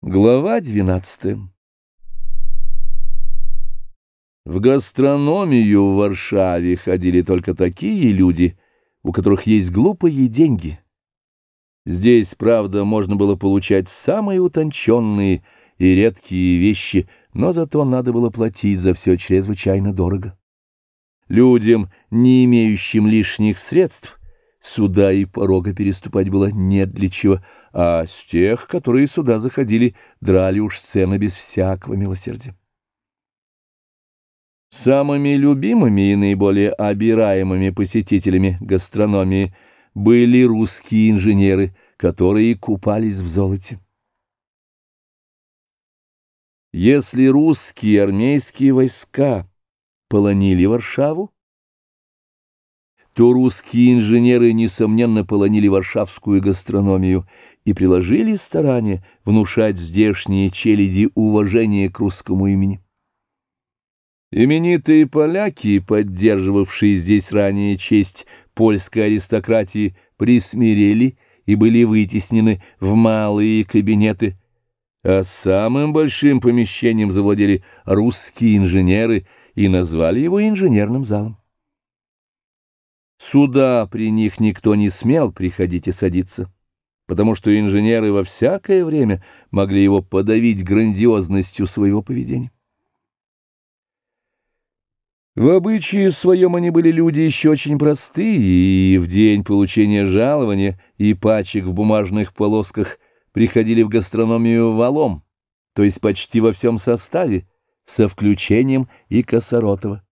Глава 12 В гастрономию в Варшаве ходили только такие люди, у которых есть глупые деньги. Здесь, правда, можно было получать самые утонченные и редкие вещи, но зато надо было платить за все чрезвычайно дорого. Людям, не имеющим лишних средств, Сюда и порога переступать было нет для чего, а с тех, которые сюда заходили, драли уж сцены без всякого милосердия. Самыми любимыми и наиболее обираемыми посетителями гастрономии были русские инженеры, которые купались в золоте. Если русские армейские войска полонили Варшаву, то русские инженеры, несомненно, полонили варшавскую гастрономию и приложили старания внушать здешние челяди уважение к русскому имени. Именитые поляки, поддерживавшие здесь ранее честь польской аристократии, присмирели и были вытеснены в малые кабинеты, а самым большим помещением завладели русские инженеры и назвали его инженерным залом. Сюда при них никто не смел приходить и садиться, потому что инженеры во всякое время могли его подавить грандиозностью своего поведения. В обычае своем они были люди еще очень простые, и в день получения жалования и пачек в бумажных полосках приходили в гастрономию валом, то есть почти во всем составе, со включением и Косоротова.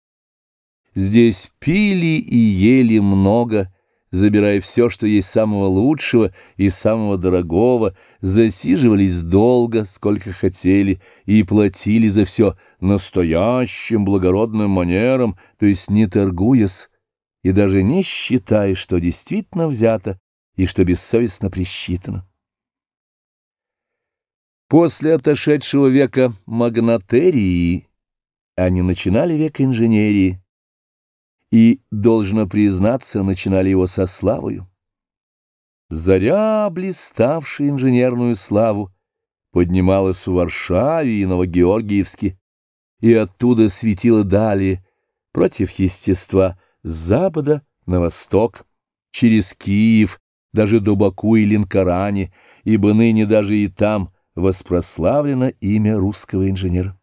Здесь пили и ели много, забирая все, что есть самого лучшего и самого дорогого, засиживались долго, сколько хотели, и платили за все настоящим благородным манером, то есть не торгуясь, и даже не считая, что действительно взято и что бессовестно присчитано. После отошедшего века магнатерии они начинали век инженерии, и, должно признаться, начинали его со славою. Заря, блиставшая инженерную славу, поднималась в Варшаве и Новогеоргиевске, и оттуда светила далее, против естества, с запада на восток, через Киев, даже до Баку и Ленкоране, ибо ныне даже и там воспрославлено имя русского инженера.